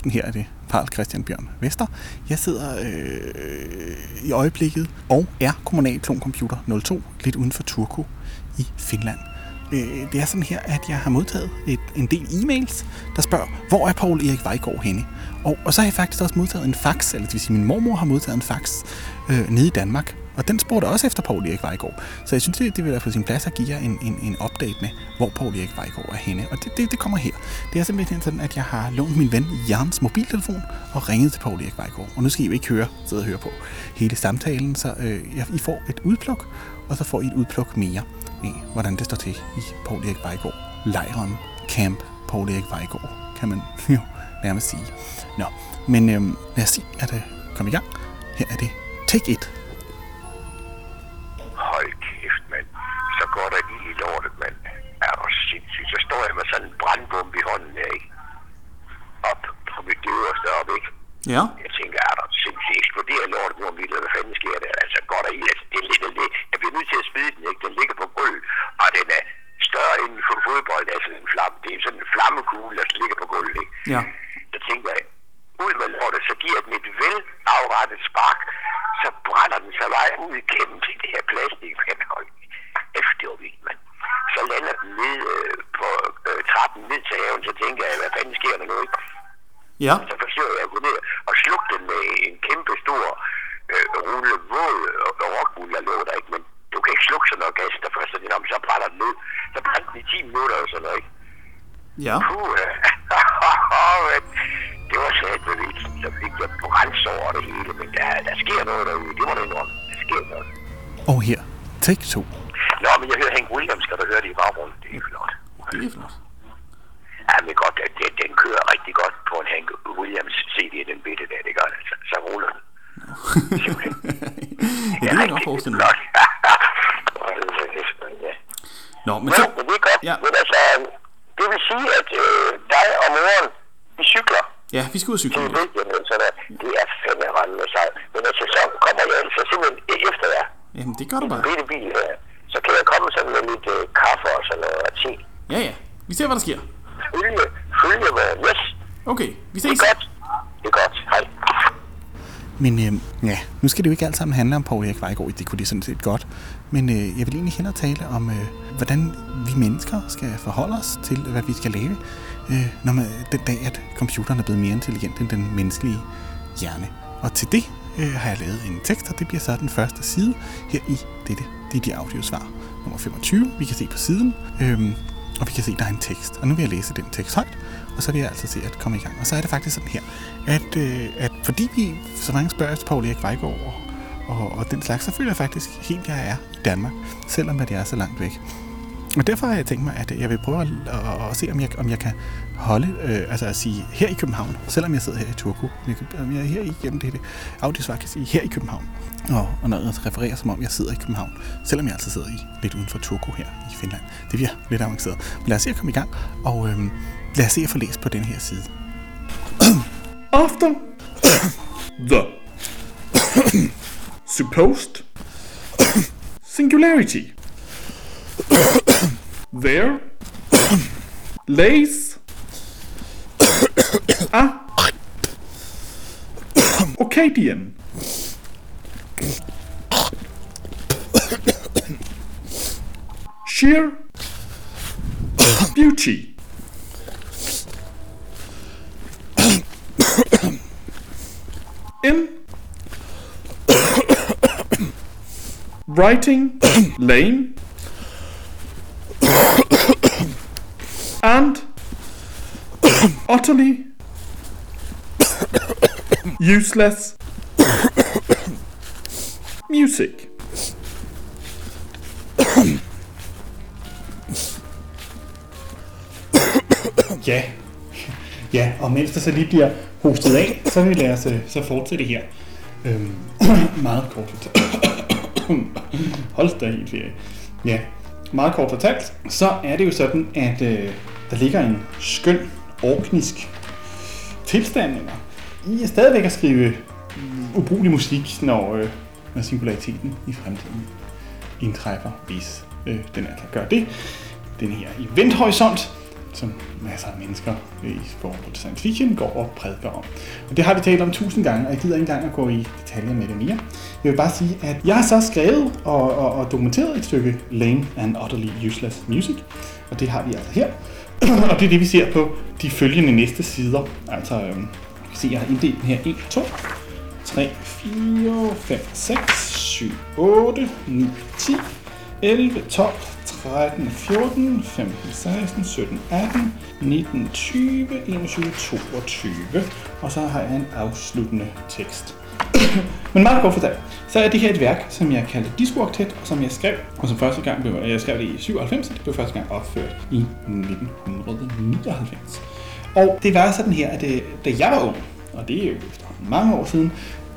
aften. Her er det Karl Christian Bjørn Vester. Jeg sidder øh, i øjeblikket og er kommunal Computer 02 lidt uden for Turku i Finland. Øh, det er sådan her, at jeg har modtaget et, en del e-mails, der spørger, hvor er Paul Erik Vejgaard henne? Og, og så har jeg faktisk også modtaget en fax, eller det vil sige, min mormor har modtaget en fax øh, nede i Danmark. Og den spurgte også efter Paul Erik Vejgaard. Så jeg synes, det, det vil være på sin plads at give jer en, en, en update med, hvor Paul Erik Vejgaard er henne. Og det, det, det kommer her. Det er simpelthen sådan, at jeg har lånt min ven Jans mobiltelefon og ringet til Paul Erik Vejgaard. Og nu skal I jo ikke høre, sidde og høre på hele samtalen, så øh, I får et udpluk, og så får I et udpluk mere af, hvordan det står til i Paul Erik Vejgaard. Lejren Camp Paul Erik Vejgaard, kan man jo nærmest sige. Nå, men øh, lad os se at øh, komme i gang. Her er det Take It Hold kæft, mand. Så går der lige i lortet, mand. Er du sindssygt. Så står jeg med sådan en brandbombe i hånden her, ikke? Op på mit øverste op, ikke? Ja. Jeg tænker, er der sindssygt eksploderer lortet nu om lidt, eller hvad fanden sker der? Altså, går der i, altså, det ligger det. Jeg bliver nødt til at smide den, ikke? Den ligger på gulvet, og den er større end for fodbold, altså en flamme. Det er sådan en flammekugle, der ligger på gulvet, ikke? Ja. Så tænker jeg, ud med lortet, så giver den et vel afrettet spark, så brænder den sig vej ud igennem det her plastik, men hold efter det var vildt, mand. Så lander den ned øh, på øh, trappen ned til haven, så tænker jeg, hvad fanden sker der nu, ikke? Ja. Så forsøger jeg at gå ned og slukke den med en kæmpe stor øh, rulle våd og rockbull, der lå der, ikke? Men du kan ikke slukke sådan noget gas, der først er om, så brænder den ned. Så brænder den i 10 minutter og sådan noget, ikke? Ja. Puh, det var slet med vildt. Så fik jeg brænds over det hele, men der, der sker noget derude, det må du indrømme. Der sker noget. Og her, Take 2. Nå, men jeg hører Hank Williams, skal du høre det i baggrunden. Det er flot. Det er flot. Ja, men godt, at den, den kører rigtig godt på en Hank Williams CD, den bitte der, det gør det. Så, så ruller den. Simpelthen. ja, det kan jeg godt forestille mig. Flot. ja. Nå, men Men, så... men det er godt. Ja. Men altså, det vil sige, at øh, dig og moren, vi cykler Ja, vi skal ud og cykle. Belgien, eller sådan noget. Det er fandme rendende sejt. Men altså, så kommer jeg altså simpelthen efter jer. Jamen, det gør du En bare. bitte bil her. Så kan jeg komme sådan med lidt øh, kaffe og sådan noget og te. Ja, ja. Vi ser, hvad der sker. Følge, følge med. Yes, Okay, vi det ses. er godt. Det er godt. Hej. Men øh, nu skal det jo ikke alt sammen handle om Paul Erik Vejgaard. Det kunne det sådan set godt. Men øh, jeg vil egentlig hellere tale om, øh, hvordan vi mennesker skal forholde os til, hvad vi skal lave, øh, når man, den dag, at computeren er blevet mere intelligent end den menneskelige hjerne. Og til det øh, har jeg lavet en tekst, og det bliver så den første side her i dette Didi Audiosvar nummer 25. Vi kan se på siden, øh, og vi kan se, der er en tekst. Og nu vil jeg læse den tekst højt, og så vil jeg altså se at komme i gang. Og så er det faktisk sådan her, at, øh, at fordi vi så mange spørger efter Paul Erik Vejgaard og, og, og den slags, så føler jeg faktisk helt, at jeg er i Danmark, selvom at jeg er så langt væk. Og derfor har jeg tænkt mig, at jeg vil prøve at, at, at se, om jeg, om jeg kan holde, øh, altså at sige her i København, selvom jeg sidder her i Turku, jeg om jeg er her igennem det, det audiosvar kan sige her i København, og, og når jeg refererer som om jeg sidder i København, selvom jeg altså sidder i lidt uden for Turku her i Finland. Det bliver lidt avanceret. Men lad os se at komme i gang, og øh, lad os se at få læst på den her side. After the supposed singularity, there lays a Orcadian sheer beauty in writing lame and utterly useless music. Ja, ja, og mens der så lige bliver hostet af, så vil jeg så, så fortsætte her. Øhm, meget kort. Hold da helt ferie. Ja, meget kort fortalt, så er det jo sådan, at øh, der ligger en skøn orknisk tilstand, eller I er stadigvæk at skrive mm, ubrugelig musik, når, øh, når singulariteten i fremtiden indtræffer, hvis øh, den er kan gøre det. Den her eventhorisont som masser af mennesker i forhold til science fiction går og prædiker om. Og det har vi talt om tusind gange, og jeg gider ikke engang at gå i detaljer med det mere. Jeg vil bare sige, at jeg har så skrevet og, og, og dokumenteret et stykke Lame and Utterly Useless Music, og det har vi altså her. og det er det, vi ser på de følgende næste sider. Altså, øhm, kan se, jeg har inddelt den her 1, 2, 3, 4, 5, 6, 7, 8, 9, 10, 11, 12, 13, 14, 15, 16, 17, 18, 19, 20, 21, 22. Og så har jeg en afsluttende tekst. Men meget kort fortalt, så er det her et værk, som jeg kaldte Disco Octet, og som jeg skrev, og som første gang blev, jeg skrev det i 97, og det blev første gang opført i 1999. Og det var sådan her, at det, da jeg var ung, og det er jo mange år siden,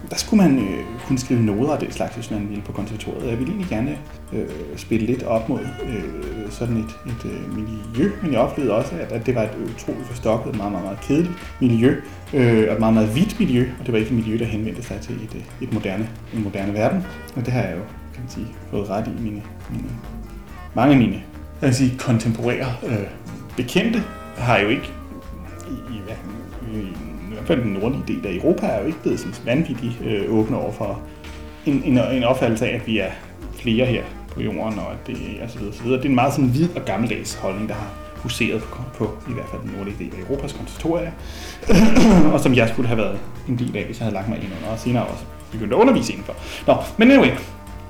der skulle man øh, kunne skrive noder og den slags, hvis man ville på konservatoriet. Jeg ville egentlig gerne øh, spille lidt op mod øh, sådan et, et øh, miljø, men jeg oplevede også, at, at det var et utroligt forstokket, meget, meget, meget kedeligt miljø, øh, og et meget, meget hvidt miljø, og det var ikke et miljø, der henvendte sig til et, øh, et moderne, en moderne verden. Og det har jeg jo, kan man sige, fået ret i mine, mine mange af mine jeg vil sige, kontemporære øh, bekendte har jo ikke i, i, i, i i hvert fald den nordlige del af Europa er jo ikke blevet sådan vanvittigt øh, åbne over for en, en, en opfattelse af, at vi er flere her på jorden, og at det er så videre, så videre. Det er en meget sådan hvid og gammeldags holdning, der har huseret på, på i hvert fald den nordlige del af Europas konservatorier, og som jeg skulle have været en del af, hvis jeg havde lagt mig ind under, og senere også begyndt at undervise indenfor. Nå, men anyway,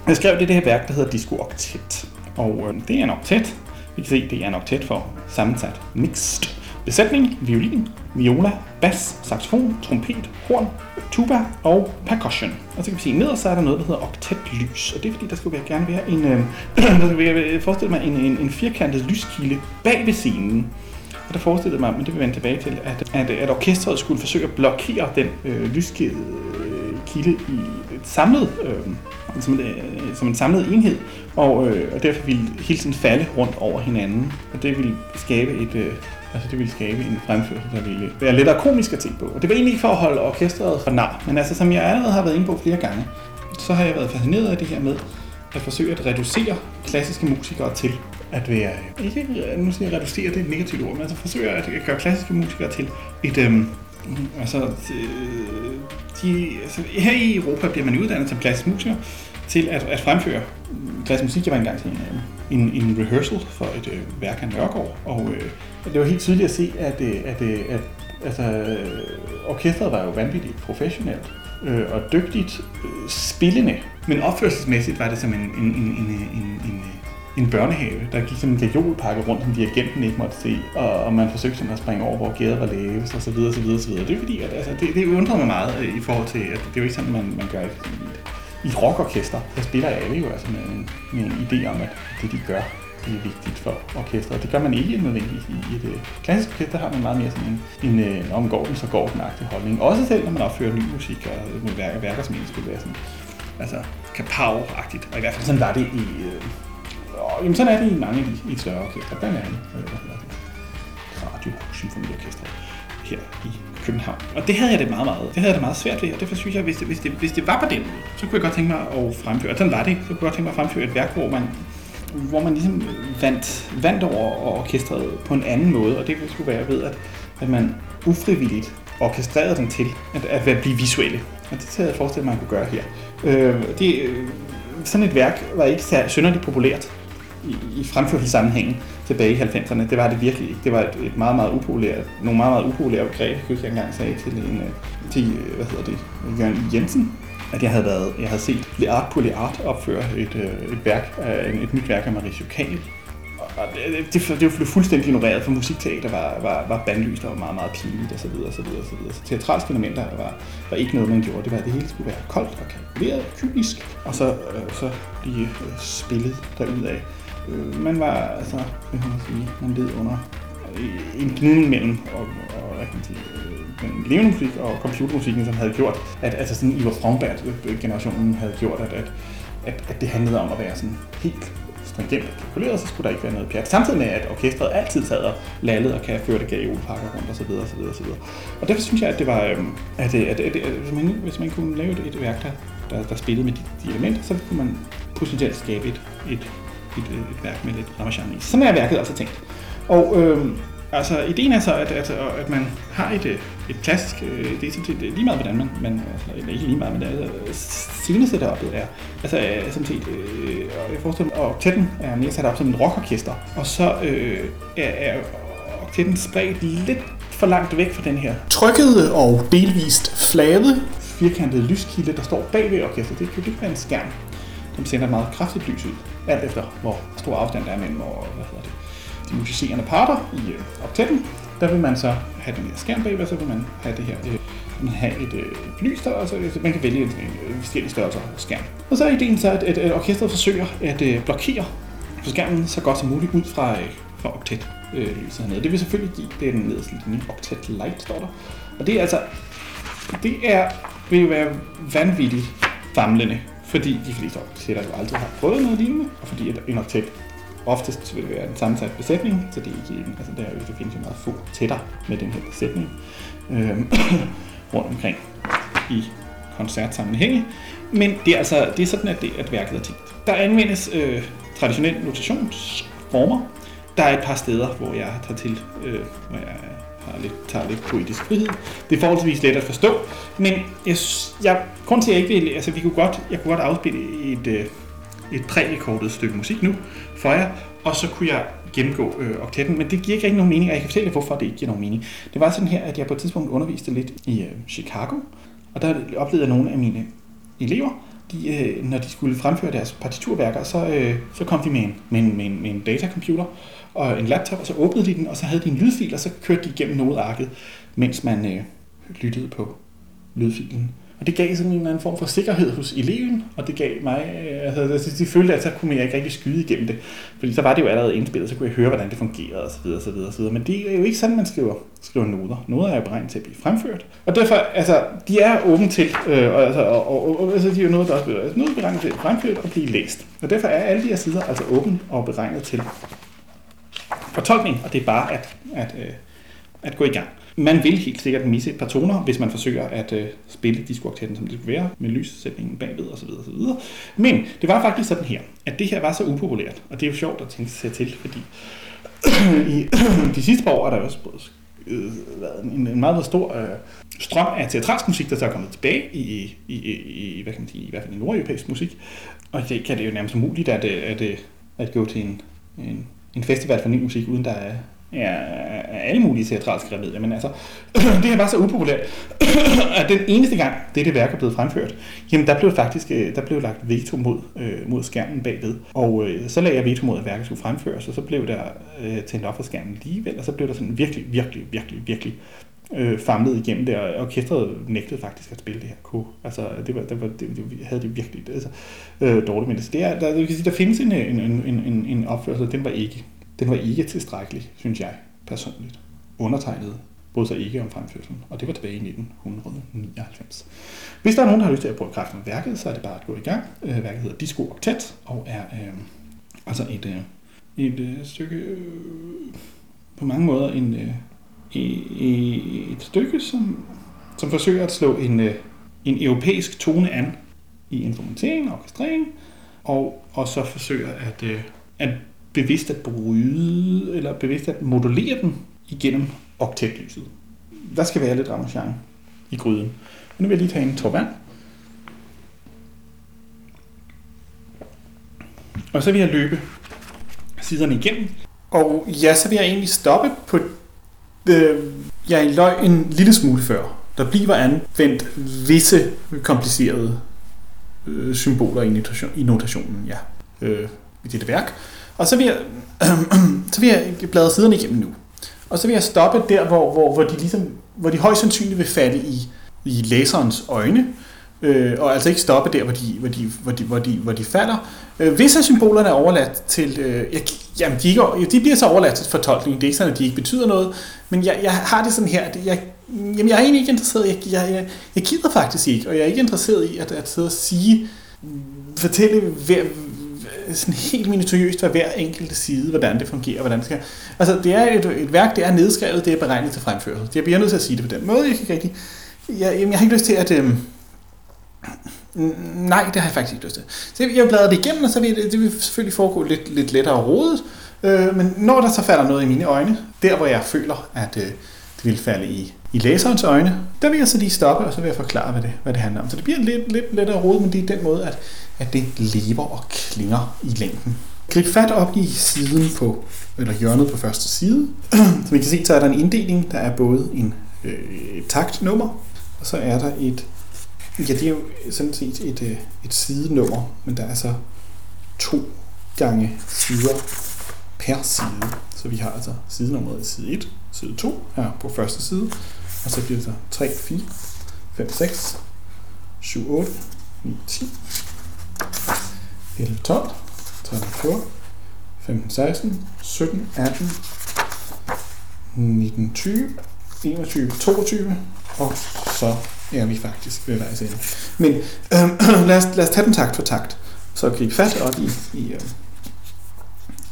jeg skrev det, det her værk, der hedder Disco Octet, og øh, det er en oktet. Vi kan se, det er en oktet for sammensat mixed besætning, violin, viola, bas, saxofon, trompet, horn, tuba og percussion. Og så kan vi se, nederst så er der noget, der hedder oktetlys. Og det er fordi, der skulle gerne være en, øh, der skulle forestille mig en, en, en firkantet lyskilde bag ved scenen. Og der forestillede mig, men det vil vende tilbage til, at, at, at orkestret skulle forsøge at blokere den øh, lyskilde øh, kilde i et samlet, øh, som, øh, som en samlet enhed, og, øh, og derfor ville hele tiden falde rundt over hinanden. Og det ville skabe et, øh, Altså det ville skabe en fremførsel, der ville være lettere komisk at tænke på. Og det var egentlig ikke for at holde orkestret for nar, men altså som jeg allerede har været inde på flere gange, så har jeg været fascineret af det her med at forsøge at reducere klassiske musikere til at være, ikke nu siger jeg reducere det er et negativt ord, men altså forsøge at gøre klassiske musikere til et, øhm, altså, øh, de, altså her i Europa bliver man uddannet som klassisk musiker til at, at fremføre klassisk musik. Jeg var engang til en, en, en rehearsal for et øh, værk af Nørgaard, og øh, det var helt tydeligt at se, at, øh, at, øh, at altså, øh, orkestret var jo vanvittigt professionelt øh, og dygtigt øh, spillende, men opførselsmæssigt var det som en, en, en, en, en, en, en børnehave, der gik som en gajolpakke rundt, som dirigenten ikke måtte se, og, og man forsøgte sådan at springe over, hvor gæder var lavest, og så videre, så videre, så videre. Det er fordi, at altså, det, det undrer mig meget øh, i forhold til, at det er jo ikke sådan, man, man gør det i et rockorkester. Der spiller alle jo altså med en, med en idé om, at det de gør, det er vigtigt for orkestret. Det gør man ikke nødvendigvis i et øh, klassisk orkester, har man meget mere sådan en, en øh, uh, omgår den, så går den holdning. Også selv, når man opfører ny musik og øh, værker, værker som egentlig skulle være sådan, altså kapow-agtigt. Og i hvert fald sådan var det i, uh, jamen sådan er det i mange af de i et større orkester, blandt andet øh, radio symfoniorkester her i København. Og det havde jeg det meget, meget, det havde jeg det meget svært ved, og derfor synes jeg, hvis det, hvis det, hvis det var på den måde, så kunne jeg godt tænke mig at fremføre, og sådan var det, så kunne jeg godt tænke mig at fremføre et værk, hvor man, hvor man ligesom vandt, vandt over orkestret på en anden måde, og det skulle være ved, at, at man ufrivilligt orkestrerede den til at, at blive visuelle. Og det havde jeg forestillet mig, at man kunne gøre her. Øh, det, øh, sådan et værk var ikke synderligt populært i, i fremførelsessammenhængen tilbage i 90'erne. Det var det virkelig ikke. Det var et, et meget, meget upopulært, nogle meget, meget upopulære greb, jeg jeg engang sagde til, en, øh, til øh, hvad hedder det, Jørgen Jensen, at jeg havde, været, jeg havde set Le Art pour Le Art opføre et, øh, et, værk, et, nyt værk af Marie Chokal. Og det, det, det blev fuldstændig ignoreret, for musikteater var, var, var bandlyst og var meget, meget pinligt osv. Så, videre, så, videre, så, videre. så teatralske elementer var, var ikke noget, man gjorde. Det var, at det hele skulle være koldt og kalkuleret, kynisk, og så, øh, så blive øh, spillet derudad. Øh, man var, altså, hvad kan man sige, man led under en gnidning mellem og, og hvad kan man sige, øh, den levende musik og computermusikken, som havde gjort, at altså sådan Ivar Fromberg-generationen øh, havde gjort, at, at, at, at det handlede om at være sådan helt stringent og kalkuleret, så skulle der ikke være noget pjat. Samtidig med, at orkestret altid sad og lallede og kan føre det gajolepakker rundt og så videre, og så videre, og så videre. Og derfor synes jeg, at det var, øhm, at, at, at, at, at, at hvis, man, hvis man kunne lave et, et værk, der, der, der spillede med de, de elementer, så kunne man potentielt skabe et, et et, øh, et værk med lidt ramachan i. Sådan er værket altså tænkt. Og øh, altså, ideen er så, at, at, at man har et, øh, et klassisk, øh, det er sådan set øh, lige meget, hvordan man, man altså, eller ikke lige meget, men det er, altså, scenesetupet er, altså, er sådan set, øh, og jeg forestiller mig, at oktetten er mere sat op som en rockorkester, og så øh, er, er oktetten spredt lidt for langt væk fra den her Trykkede og delvist flade. firkantede lyskilde, der står bag ved orkestret. Det kan jo ikke være en skærm som sender et meget kraftigt lys ud, alt efter hvor stor afstand der er mellem og, hvad hedder det, de musicerende parter i øh, oktetten. Der vil man så have den her skærm bag, og så vil man have det her øh, man have et øh, lys der, og så øh, man kan vælge en, øh, forskellige størrelser af skærm. Og så er ideen så, at, at, at orkestret forsøger at øh, blokere for skærmen så godt som muligt ud fra, øh, fra oktet øh, lyset hernede. Det vil selvfølgelig give den nederste linje, oktet light står der. Og det er altså det er, vil jo være vanvittigt famlende, fordi de fleste oktetter jo aldrig har prøvet noget lignende, og fordi at en oktet oftest vil være en sammensat besætning, så det er ikke, altså der, jo, der findes jo meget få tætter med den her besætning øhm, rundt omkring i koncertsammenhænge. Men det er altså det er sådan, at, det, at værket er tænkt. Der anvendes øh, traditionelle notationsformer. Der er et par steder, hvor jeg tager til, øh, hvor jeg har lidt, tager lidt poetisk frihed. Det er forholdsvis let at forstå, men jeg, jeg, grund til, at jeg ikke vil, altså vi kunne godt, jeg kunne godt afspille et, øh, et prærekordet stykke musik nu for jer, og så kunne jeg gennemgå øh, oktetten, men det giver ikke rigtig nogen mening, og jeg kan fortælle jer, hvorfor det ikke giver nogen mening. Det var sådan her, at jeg på et tidspunkt underviste lidt i øh, Chicago, og der oplevede jeg nogle af mine elever, de, øh, når de skulle fremføre deres partiturværker, så, øh, så kom de med en, med, en, med, en, med en datacomputer og en laptop, og så åbnede de den, og så havde de en lydfil, og så kørte de igennem nodearket, mens man øh, lyttede på lydfilen. Og det gav sådan en eller anden form for sikkerhed hos eleven, og det gav mig, øh, altså de, de følte, at så kunne jeg ikke rigtig skyde igennem det. Fordi så var det jo allerede indspillet, så kunne jeg høre, hvordan det fungerede osv. osv., osv. Men det er jo ikke sådan, man skriver, skriver noter. Noter er jo beregnet til at blive fremført. Og derfor, altså, de er åbne til, øh, og, altså, og, og, og, altså, de er jo noget, der også bliver, altså, noget beregnet til at blive fremført og blive læst. Og derfor er alle de her sider altså åbne og beregnet til fortolkning, og det er bare at, at, øh, at gå i gang. Man vil helt sikkert misse et par toner, hvis man forsøger at øh, spille diskooktetten, som det skulle være, med lyssætningen bagved osv. osv. Men det var faktisk sådan her, at det her var så upopulært, og det er jo sjovt at tænke sig til, fordi i de sidste par år er der også blevet øh, en, en meget, stor øh, strøm af teatralsk musik, der så er kommet tilbage i, i, i, i, hvad kan man sige, i hvert fald i nordeuropæisk musik. Og det kan det jo nærmest umuligt at, øh, at, at, at gå til en, en, en festival for ny musik, uden der er ja, er alle mulige teatralske remedier, men altså, det her var så upopulært, at den eneste gang, det værk er blevet fremført, jamen der blev faktisk øh, der blev lagt veto mod, øh, mod skærmen bagved, og øh, så lagde jeg veto mod, at værket skulle fremføres, og så blev der øh, tændt op for skærmen alligevel, og så blev der sådan virkelig, virkelig, virkelig, virkelig øh, famlet igennem det, og orkestret nægtede faktisk at spille det her ko. Altså, det var, det var, det, det, havde det virkelig altså, øh, dårligt med det. Så det er, der, der, kan sige, der findes en, øh, en, en, en, en opførsel, den var ikke den var ikke tilstrækkelig, synes jeg personligt. Undertegnet brød sig ikke om fremførselen, og det var tilbage i 1999. Hvis der er nogen, der har lyst til at prøve kræften med værket, så er det bare at gå i gang. Øh, værket hedder Disco Octet, og er øh, altså et, øh, et øh, stykke, øh, på mange måder en, øh, e, e, et stykke, som, som forsøger at slå en, øh, en europæisk tone an i instrumentering og orkestrering, og, og så forsøger at, øh, at bevidst at bryde, eller bevidst at modulere den igennem oktetlyset. Der skal være lidt ramachan i gryden. Men nu vil jeg lige tage en tår vand. Og så vil jeg løbe siderne igennem. Og ja, så vil jeg egentlig stoppe på... Øh, jeg løg en lille smule før. Der bliver anvendt visse komplicerede øh, symboler i, notation, i notationen, ja, øh, i dette værk. Og så vil jeg, så vil jeg bladre siderne igennem nu. Og så vil jeg stoppe der, hvor, hvor, hvor, de, ligesom, hvor de højst sandsynligt vil falde i, i læserens øjne. Øh, og altså ikke stoppe der, hvor de, hvor de, hvor de, hvor de, hvor de falder. Øh, hvis af symbolerne er overladt til... Øh, jeg, jamen, de, ikke, de bliver så overladt til fortolkning. Det er ikke sådan, at de ikke betyder noget. Men jeg, jeg har det sådan her, at jeg, jamen, jeg er egentlig ikke interesseret. Jeg, jeg, jeg, jeg gider faktisk ikke, og jeg er ikke interesseret i at, at sidde og sige, fortælle hver, sådan helt minutiøst hvad hver enkelte side, hvordan det fungerer, hvordan det skal. Altså, det er et, et værk, det er nedskrevet, det er beregnet til fremførsel. Jeg bliver nødt til at sige det på den måde. Jeg, kan ikke rigtig, jeg, jeg har ikke lyst til at... Øh, nej, det har jeg faktisk ikke lyst til. Så jeg, jeg bladrer det igennem, og så vil det, det vil selvfølgelig foregå lidt, lidt lettere rodet. Øh, men når der så falder noget i mine øjne, der hvor jeg føler, at øh, det vil falde i, i læserens øjne, der vil jeg så lige stoppe, og så vil jeg forklare, hvad det, hvad det handler om. Så det bliver lidt, lidt lettere rodet, men det er den måde, at, at det lever og klinger i længden. Grib fat op i siden på, eller hjørnet på første side. Som I kan se, så er der en inddeling. Der er både en øh, taktnummer, og så er der et, ja det er jo sådan set et, øh, et sidenummer, men der er så to gange sider per side. Så vi har altså sidenummeret i side 1, side 2 her på første side, og så bliver det så 3, 4, 5, 6, 7, 8, 9, 10, 11, 12, 13, 14, 15, 16, 17, 18, 19, 20, 21, 22, og så er vi faktisk ved vejs ende. Men øh, lad, os, lad os tage den takt for takt. Så grib fat op i, i, øh,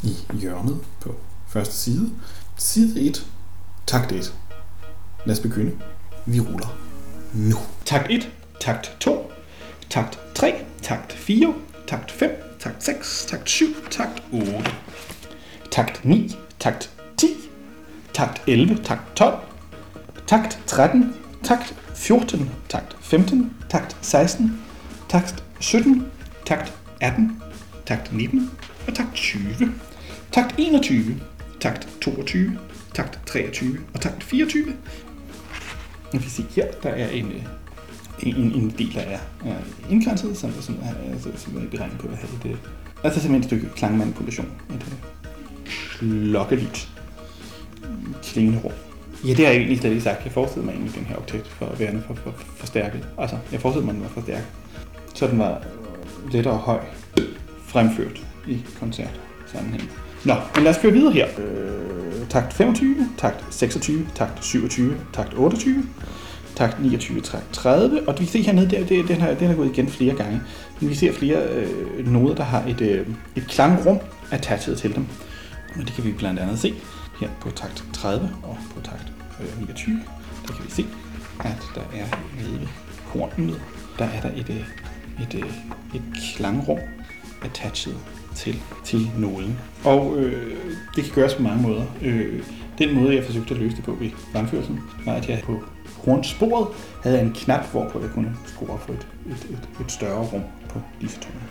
i hjørnet på første side. Side 1, takt 1. Lad os begynde. Vi ruller nu. Takt 1, takt 2, takt 3, takt 4, takt 5, takt 6, takt 7, takt 8. Takt 9, takt 10, takt 11, takt 12, takt 13, takt 14, takt 15, takt 16, takt 17, takt 18, takt 19 og takt 20. Takt 21, takt 22, takt 23 og takt 24. En kan her, der er øh, en, en, en del, der er, er indgrænset, som, som, er, altså, simpelthen er beregnet på at have et, øh, altså simpelthen et stykke klangmanipulation. Et øh, klokkelyt klingende rum. Ja, det har jeg egentlig slet ikke sagt. Jeg forestillede mig egentlig den her oktet for at være for, for, forstærket. Altså, jeg forestillede mig, den var forstærket. Så den var øh, lettere høj fremført i koncert sammenhæng. Nå, men lad os køre videre her. Øh, takt 25, takt 26, takt 27, takt 28, takt 29, takt 30. Og vi kan se hernede, der, det, den, her, den er gået igen flere gange. Men vi ser flere øh, noder, der har et, øh, et klangrum attachet til dem. Og det kan vi blandt andet se her på takt 30 og på takt øh, 29. Der kan vi se, at der er nede ved hornet, der er der et, øh, et, et, et klangrum attachet til, til noden. Og øh, det kan gøres på mange måder. Øh, den måde, jeg forsøgte at løse det på ved fremførelsen, var, at jeg på hornsporet havde en knap, hvorpå jeg kunne skrue op for et, et, et, et større rum på disse toner.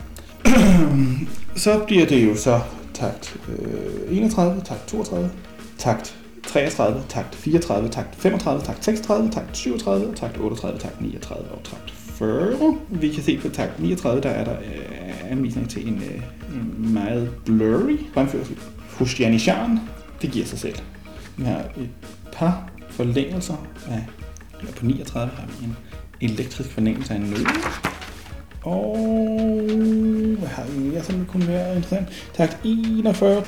så bliver det jo så takt øh, 31, takt 32, takt 33, takt 34, takt 35, takt 36, takt 37, takt 38, takt 39 og takt 40. Vi kan se på takt 39, der er der øh, anvisning til en, øh, en meget blurry fremførsel. Hos det giver sig selv. Vi har et par forlængelser af, eller på 39 har vi en elektrisk forlængelse af en nøgle. Og hvad har vi mere, som kunne være interessant? Takt 41,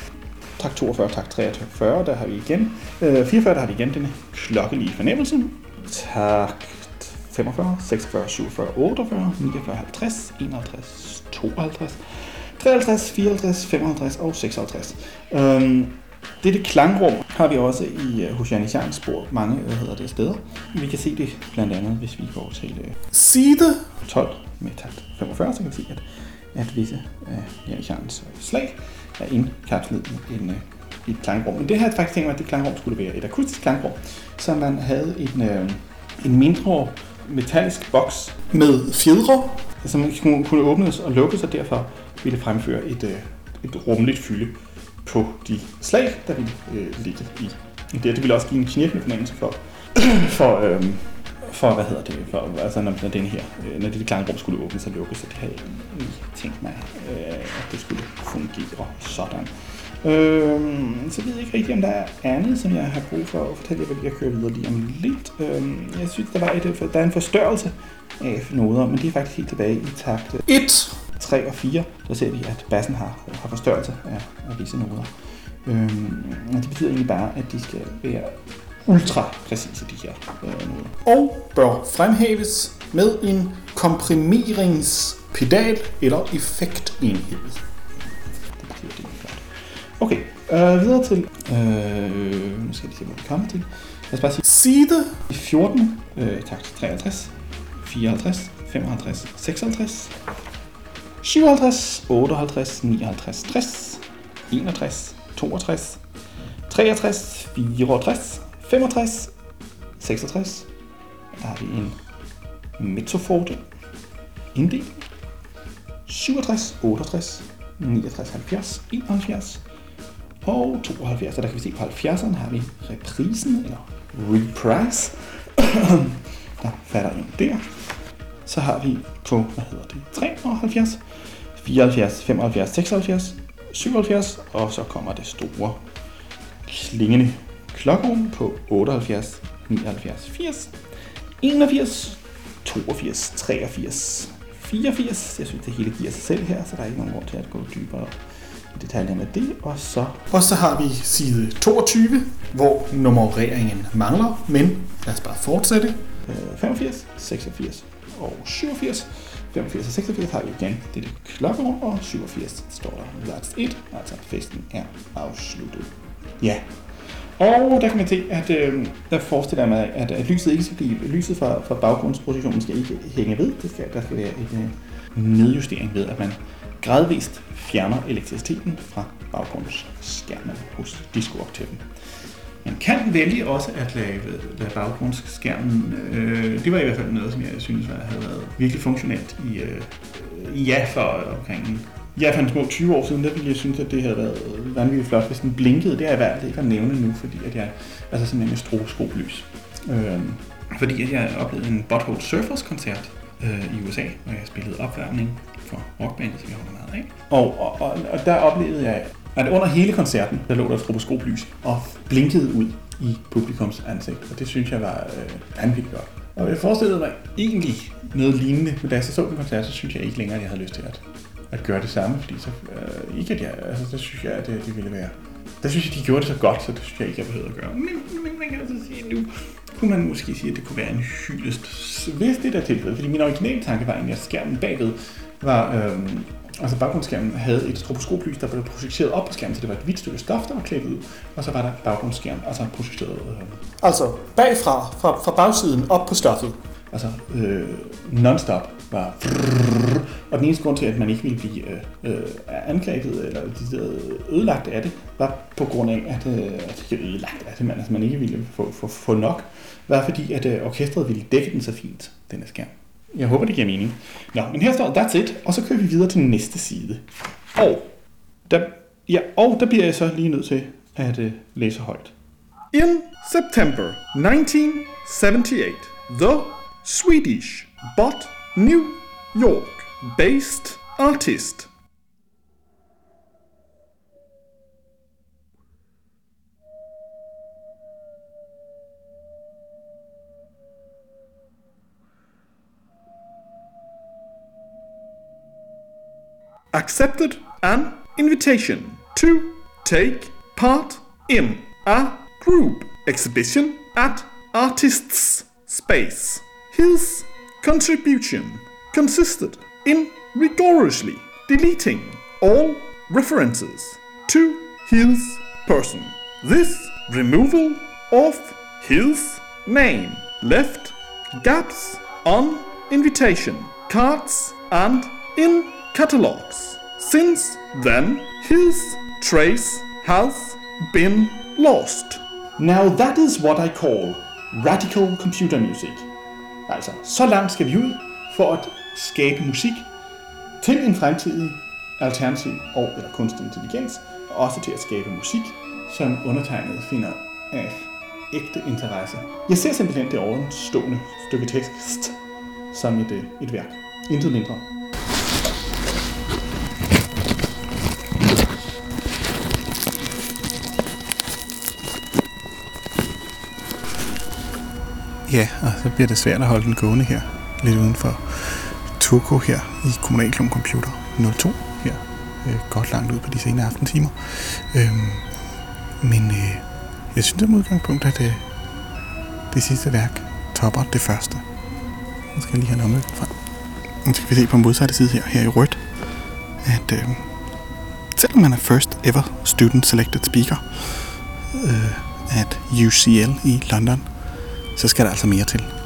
takt 42, takt 43, der har vi igen. Øh, 44, der har vi igen denne klokkelige fornemmelse. Takt 45, 46, 47, 48, 49, 50, 51, 52, 53, 54, 55 og 56. Øhm, dette klangrum har vi også i uh, hos Janitsjans spor mange hvad hedder det, steder. Vi kan se det blandt andet, hvis vi går til uh, Side 12 med takt 45, så kan vi se, at, at visse af Janitsjans slag er indkapslet i en, uh, et klangrum. Men det her er faktisk tænkt mig, at det klangrum skulle være et akustisk klangrum, så man havde en, uh, en mindre metallisk boks, med fjedre som kunne kunne åbnes og lukkes, og derfor ville fremføre et, øh, et rumligt fylde på de slag, der ville øh, ligge i. Det, det ville også give en knirkende fornemmelse for, for, øh, for, hvad hedder det, for, altså når, når den her, øh, når det klangrum skulle åbnes og lukkes, så det havde jeg tænkt mig, øh, at det skulle fungere sådan. Øh, så ved jeg ikke rigtigt, om der er andet, som jeg har brug for at fortælle jer, hvad jeg kører videre lige om lidt. Øh, jeg synes, der, var et, der er en forstørrelse af noder, men det er faktisk helt tilbage i takt 1. 3 og 4, der ser vi, at bassen har, har forstørrelse af, af visse noder. Øhm, og det betyder egentlig bare, at de skal være ultra præcise, de her øh, noder. Og bør fremhæves med en komprimeringspedal eller effektenhed. Okay, øh, videre til... Øh, nu skal vi se, hvor vi kommer til. Lad os bare sige Side 14, øh, takt 53, 54, 55, 56, 57, 58, 59, 60, 61, 62, 63, 64, 65, 66. Der har vi en mezzoforte. Inddeling. 67, 68, 69, 70, 71 og 72. Og der kan vi se på 70'erne har vi reprisen, eller reprise. der fatter en der. Så har vi på, hvad hedder det, 73, 74, 75, 76, 77, og så kommer det store klingende klokken på 78, 79, 80, 81, 82, 83, 84. Jeg synes, det hele giver sig selv her, så der er ikke nogen grund til at gå dybere detaljerne af det. Og så, Og så har vi side 22, hvor nummereringen mangler, men lad os bare fortsætte. øh, 85, 86 og 87. 85 og 86 har vi igen det klokkerum, og 87 står der That's it, altså festen er afsluttet. Ja, og der kan man se, at øh, der forestiller mig, at, at lyset ikke skal blive, lyset fra, fra baggrundspositionen skal ikke hænge ved. Det skal, der skal være en øh, nedjustering ved, at man gradvist fjerner elektriciteten fra baggrundsskærmen hos diskooktetten. Man kan vælge også at lave, lade baggrundsskærmen, øh, det var i hvert fald noget, som jeg synes var, havde været virkelig funktionelt i, øh, i ja for omkring Ja, for en små 20 år siden, der ville jeg synes, at det havde været vanvittigt flot, hvis den blinkede. Det har jeg valgt ikke at nævne nu, fordi at jeg, altså simpelthen med stroboskoplys. Øh, fordi at jeg oplevede en Butthole Surfers koncert øh, i USA, hvor jeg spillede opvarmning for rockbandet, som jeg holder meget af. Og, og, og, og der oplevede jeg, at under hele koncerten, der lå der et stroboskoplys og blinkede ud i publikums ansigt. Og det synes jeg var øh, vanvittigt godt. Og jeg forestillede mig egentlig noget lignende, men da jeg så så den koncert, så synes jeg ikke længere, at jeg havde lyst til at, at gøre det samme, fordi så, øh, ikke at jeg, altså så synes jeg, at det, det ville være, der synes jeg, de gjorde det så godt, så det synes jeg ikke, jeg behøvede at gøre. Men, men man kan altså sige, nu kunne man måske sige, at det kunne være en hyldest, hvis det der er tilfældet, fordi min originale tanke var egentlig, at skærmen bagved var, øh, altså baggrundsskærmen havde et stroboskoplys, der blev projiceret op på skærmen, så det var et hvidt stykke stof, der var klædt ud, og så var der baggrundsskærm, og så projiceret øh, Altså bagfra, fra, fra bagsiden op på stoffet. altså øh, non-stop var og den eneste grund til, at man ikke ville blive øh, øh, angrebet eller ødelagt af det, var på grund af, at, øh, at ikke ødelagt altså, af det, men altså, man ikke ville få, få, få nok, var fordi, at øh, orkestret ville dække den så fint, denne skærm. Jeg håber, det giver mening. Nå, men her står That's It, og så kører vi videre til næste side. Og der, ja, og der bliver jeg så lige nødt til at øh, læse højt. In September 1978, the Swedish but New York based artist accepted an invitation to take part in a group exhibition at Artists Space. His contribution consisted in rigorously deleting all references to his person. This removal of his name left gaps on invitation cards and in catalogs. Since then, his trace has been lost. Now that is what I call radical computer music. Altså, så langt skal vi ud for at skabe musik til en fremtidig alternativ og eller kunstig intelligens, og også til at skabe musik, som undertegnet finder af ægte interesse. Jeg ser simpelthen det ovenstående stykke tekst som et, øh, et værk. Intet mindre. Ja, og så bliver det svært at holde den gående her, lidt udenfor for Turko her i Kommunalklum Computer 02 her, øh, godt langt ud på de senere aftentimer. Øhm, men øh, jeg synes som udgangspunkt, at øh, det sidste værk topper det første. Nu skal jeg lige have en omlægning frem. Nu skal vi se på modsatte side her, her i rødt, at øh, selvom man er first ever student selected speaker øh, at UCL i London, så skal der altså mere til.